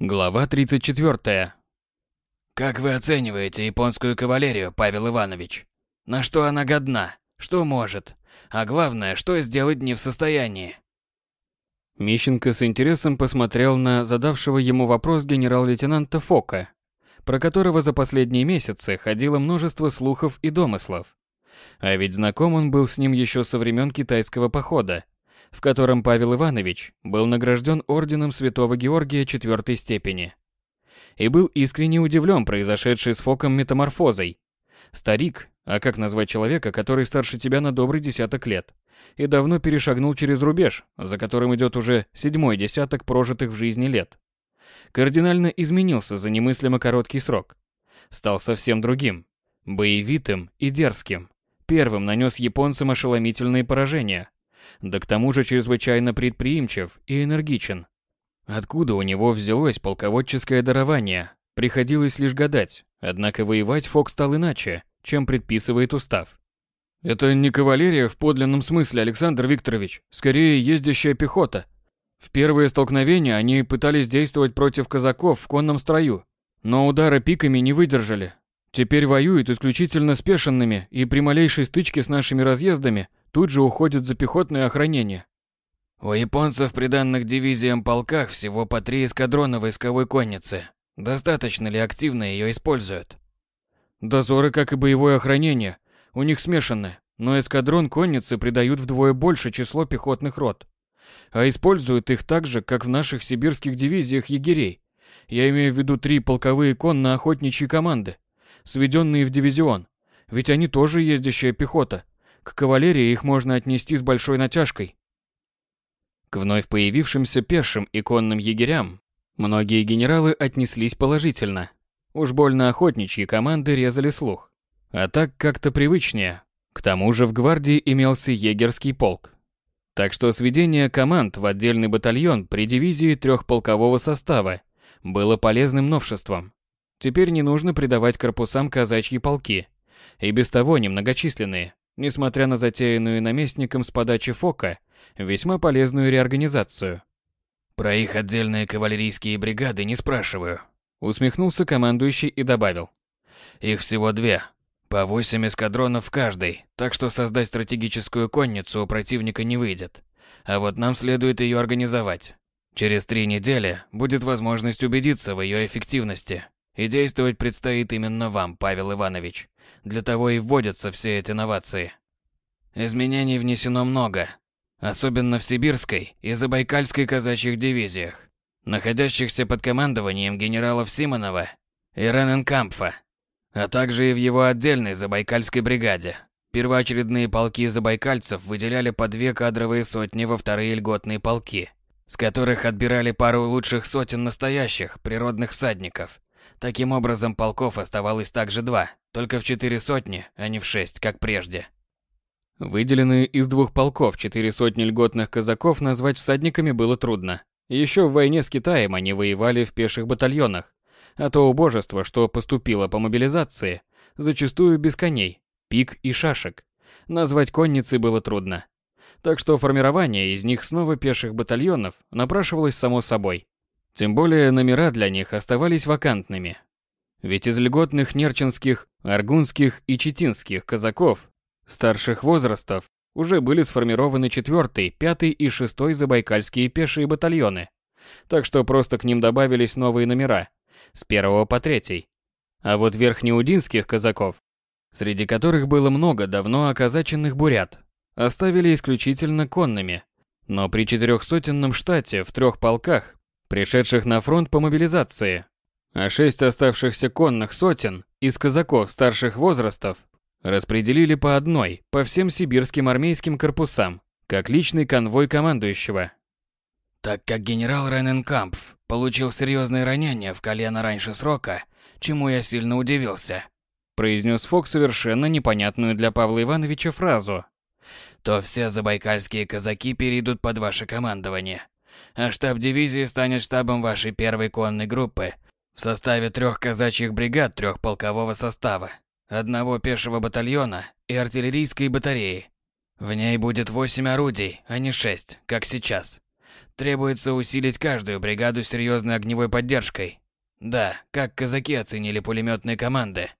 Глава 34. Как вы оцениваете японскую кавалерию, Павел Иванович? На что она годна? Что может? А главное, что сделать не в состоянии? Мищенко с интересом посмотрел на задавшего ему вопрос генерал-лейтенанта Фока, про которого за последние месяцы ходило множество слухов и домыслов. А ведь знаком он был с ним еще со времен китайского похода, в котором Павел Иванович был награжден орденом Святого Георгия четвертой степени. И был искренне удивлен произошедшей с Фоком метаморфозой. Старик, а как назвать человека, который старше тебя на добрый десяток лет, и давно перешагнул через рубеж, за которым идет уже седьмой десяток прожитых в жизни лет. Кардинально изменился за немыслимо короткий срок. Стал совсем другим, боевитым и дерзким. Первым нанес японцам ошеломительные поражения – да к тому же чрезвычайно предприимчив и энергичен. Откуда у него взялось полководческое дарование, приходилось лишь гадать, однако воевать Фок стал иначе, чем предписывает устав. «Это не кавалерия в подлинном смысле, Александр Викторович, скорее ездящая пехота. В первые столкновения они пытались действовать против казаков в конном строю, но удары пиками не выдержали. Теперь воюют исключительно спешенными и при малейшей стычке с нашими разъездами тут же уходят за пехотное охранение. У японцев при данных дивизиям полках всего по три эскадрона войсковой конницы. Достаточно ли активно ее используют? Дозоры, как и боевое охранение, у них смешаны, но эскадрон конницы придают вдвое больше число пехотных рот. А используют их так же, как в наших сибирских дивизиях егерей. Я имею в виду три полковые конно-охотничьи команды, сведенные в дивизион. Ведь они тоже ездящая пехота, к кавалерии их можно отнести с большой натяжкой. К вновь появившимся пешим и конным егерям многие генералы отнеслись положительно. Уж больно охотничьи команды резали слух. А так как-то привычнее. К тому же в гвардии имелся егерский полк. Так что сведение команд в отдельный батальон при дивизии трехполкового состава было полезным новшеством. Теперь не нужно придавать корпусам казачьи полки, и без того немногочисленные несмотря на затеянную наместником с подачи Фока весьма полезную реорганизацию. «Про их отдельные кавалерийские бригады не спрашиваю», усмехнулся командующий и добавил. «Их всего две, по восемь эскадронов в каждой, так что создать стратегическую конницу у противника не выйдет. А вот нам следует ее организовать. Через три недели будет возможность убедиться в ее эффективности. И действовать предстоит именно вам, Павел Иванович. Для того и вводятся все эти новации. Изменений внесено много, особенно в сибирской и забайкальской казачьих дивизиях, находящихся под командованием генералов Симонова и Рененкампфа, а также и в его отдельной забайкальской бригаде. Первоочередные полки забайкальцев выделяли по две кадровые сотни во вторые льготные полки, с которых отбирали пару лучших сотен настоящих природных всадников. Таким образом, полков оставалось также два, только в четыре сотни, а не в шесть, как прежде. Выделенные из двух полков четыре сотни льготных казаков назвать всадниками было трудно. Еще в войне с Китаем они воевали в пеших батальонах, а то убожество, что поступило по мобилизации, зачастую без коней, пик и шашек. Назвать конницы было трудно. Так что формирование из них снова пеших батальонов напрашивалось само собой. Тем более номера для них оставались вакантными, ведь из льготных нерчинских, аргунских и читинских казаков старших возрастов уже были сформированы 4, 5 и 6 забайкальские пешие батальоны. Так что просто к ним добавились новые номера с 1 по 3. А вот верхнеудинских казаков, среди которых было много давно оказаченных бурят, оставили исключительно конными. Но при четырехсотенном штате в трех полках, пришедших на фронт по мобилизации, а шесть оставшихся конных сотен из казаков старших возрастов распределили по одной по всем сибирским армейским корпусам, как личный конвой командующего. Так как генерал Рененкампф получил серьезные ранения в колено раньше срока, чему я сильно удивился, произнес Фок совершенно непонятную для Павла Ивановича фразу, то все забайкальские казаки перейдут под ваше командование, а штаб дивизии станет штабом вашей первой конной группы – в составе трех казачьих бригад трехполкового состава, одного пешего батальона и артиллерийской батареи. В ней будет восемь орудий, а не шесть, как сейчас. Требуется усилить каждую бригаду серьезной огневой поддержкой. Да, как казаки оценили пулеметные команды.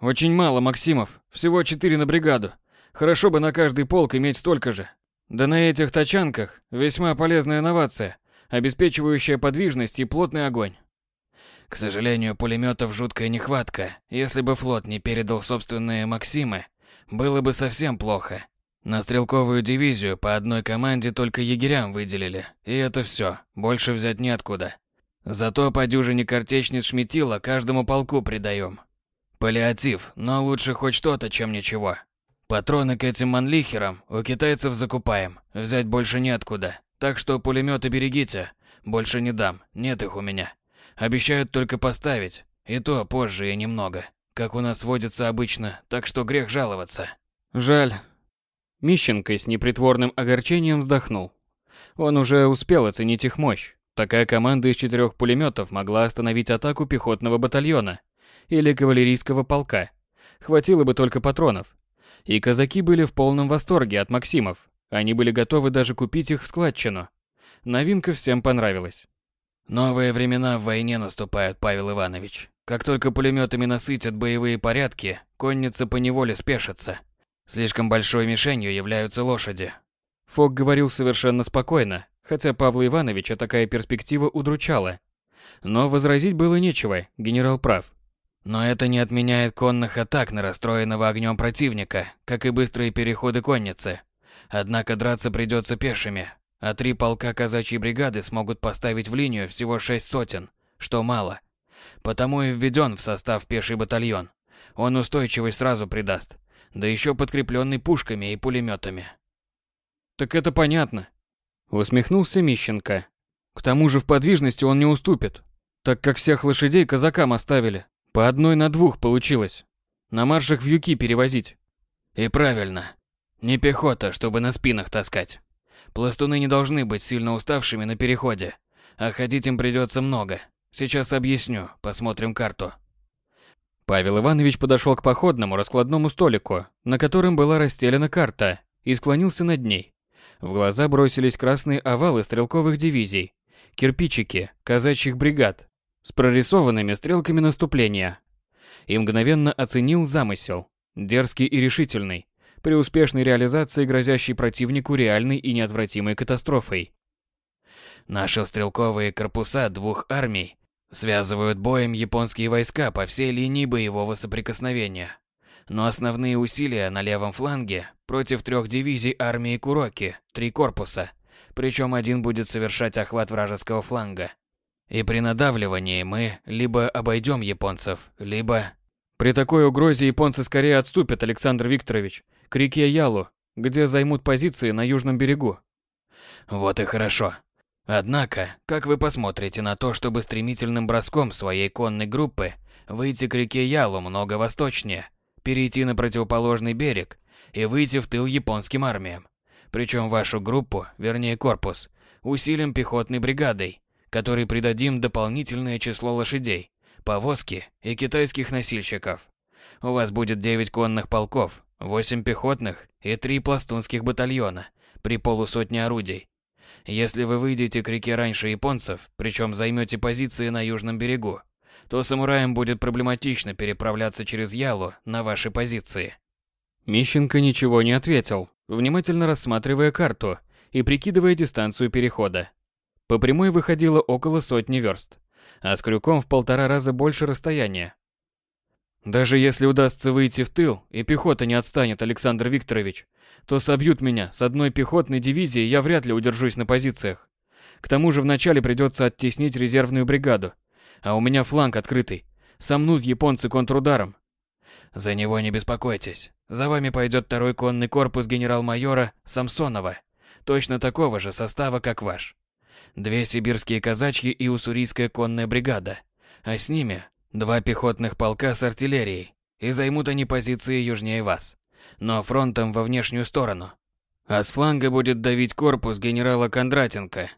Очень мало, Максимов. Всего четыре на бригаду. Хорошо бы на каждый полк иметь столько же. Да на этих тачанках весьма полезная инновация, обеспечивающая подвижность и плотный огонь. К сожалению, пулеметов жуткая нехватка. Если бы флот не передал собственные «Максимы», было бы совсем плохо. На стрелковую дивизию по одной команде только егерям выделили, и это все, больше взять неоткуда. Зато по дюжине картечниц Шметила каждому полку придаем. Паллиатив, но лучше хоть что-то, чем ничего. Патроны к этим манлихерам у китайцев закупаем, взять больше неоткуда. Так что пулеметы берегите, больше не дам, нет их у меня. Обещают только поставить, и то позже и немного, как у нас водится обычно, так что грех жаловаться. Жаль. Мищенко с непритворным огорчением вздохнул. Он уже успел оценить их мощь. Такая команда из четырех пулеметов могла остановить атаку пехотного батальона или кавалерийского полка. Хватило бы только патронов. И казаки были в полном восторге от Максимов. Они были готовы даже купить их в складчину. Новинка всем понравилась. Новые времена в войне наступают, Павел Иванович. Как только пулеметами насытят боевые порядки, конница поневоле спешится. Слишком большой мишенью являются лошади. Фок говорил совершенно спокойно, хотя Павла Ивановича такая перспектива удручала. Но возразить было нечего, генерал прав. Но это не отменяет конных атак на расстроенного огнем противника, как и быстрые переходы конницы. Однако драться придется пешими, а три полка казачьей бригады смогут поставить в линию всего шесть сотен, что мало. Потому и введен в состав пеший батальон. Он устойчивость сразу придаст, да еще подкрепленный пушками и пулеметами. Так это понятно. Усмехнулся Мищенко. К тому же в подвижности он не уступит, так как всех лошадей казакам оставили, по одной на двух получилось. На маршах вьюки перевозить. И правильно. Не пехота, чтобы на спинах таскать. Пластуны не должны быть сильно уставшими на переходе, а ходить им придется много. Сейчас объясню, посмотрим карту. Павел Иванович подошел к походному раскладному столику, на котором была расстелена карта, и склонился над ней. В глаза бросились красные овалы стрелковых дивизий, кирпичики казачьих бригад, с прорисованными стрелками наступления. И мгновенно оценил замысел, дерзкий и решительный, при успешной реализации грозящей противнику реальной и неотвратимой катастрофой. Наши стрелковые корпуса двух армий связывают боем японские войска по всей линии боевого соприкосновения. Но основные усилия на левом фланге против трех дивизий армии Куроки, три корпуса, причем один будет совершать охват вражеского фланга. И при надавливании мы либо обойдем японцев, либо... При такой угрозе японцы скорее отступят, Александр Викторович, к реке Ялу, где займут позиции на южном берегу. Вот и хорошо. Однако, как вы посмотрите на то, чтобы стремительным броском своей конной группы выйти к реке Ялу много восточнее, перейти на противоположный берег и выйти в тыл японским армиям? Причем вашу группу, вернее корпус, усилим пехотной бригадой, которой придадим дополнительное число лошадей, повозки и китайских носильщиков. У вас будет 9 конных полков, 8 пехотных и 3 пластунских батальона при полусотне орудий. Если вы выйдете к реке раньше японцев, причем займете позиции на южном берегу, то самураям будет проблематично переправляться через Ялу на ваши позиции. Мищенко ничего не ответил, внимательно рассматривая карту и прикидывая дистанцию перехода. По прямой выходило около сотни верст, а с крюком в полтора раза больше расстояния. Даже если удастся выйти в тыл, и пехота не отстанет, Александр Викторович, то собьют меня, с одной пехотной дивизии я вряд ли удержусь на позициях. К тому же вначале придется оттеснить резервную бригаду, а у меня фланг открытый. Сомнут японцы контрударом. За него не беспокойтесь. За вами пойдет второй конный корпус генерал-майора Самсонова, точно такого же состава, как ваш две сибирские казачьи и уссурийская конная бригада, а с ними два пехотных полка с артиллерией, и займут они позиции южнее вас, но фронтом во внешнюю сторону. А с фланга будет давить корпус генерала Кондратенко.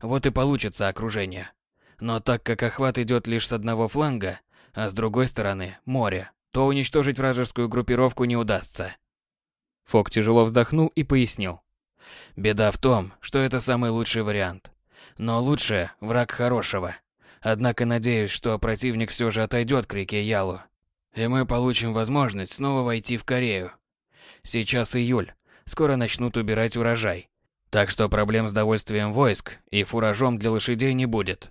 Вот и получится окружение. Но так как охват идет лишь с одного фланга, а с другой стороны море, то уничтожить вражескую группировку не удастся. Фок тяжело вздохнул и пояснил. Беда в том, что это самый лучший вариант. Но лучше враг хорошего. Однако надеюсь, что противник все же отойдет к реке Ялу, и мы получим возможность снова войти в Корею. Сейчас июль, скоро начнут убирать урожай, так что проблем с довольствием войск и фуражом для лошадей не будет.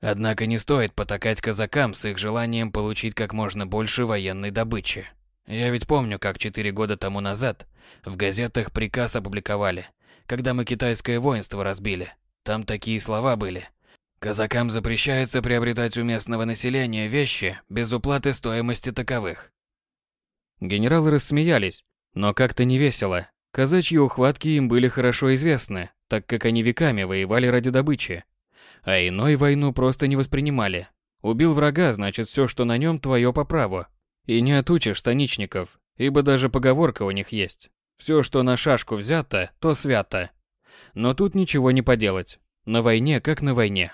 Однако не стоит потакать казакам с их желанием получить как можно больше военной добычи. Я ведь помню, как четыре года тому назад в газетах приказ опубликовали, когда мы китайское воинство разбили. Там такие слова были. Казакам запрещается приобретать у местного населения вещи без уплаты стоимости таковых. Генералы рассмеялись, но как-то не весело. Казачьи ухватки им были хорошо известны, так как они веками воевали ради добычи. А иной войну просто не воспринимали. Убил врага, значит все, что на нем, твое по праву. И не отучишь станичников, ибо даже поговорка у них есть. Все, что на шашку взято, то свято. Но тут ничего не поделать. На войне как на войне.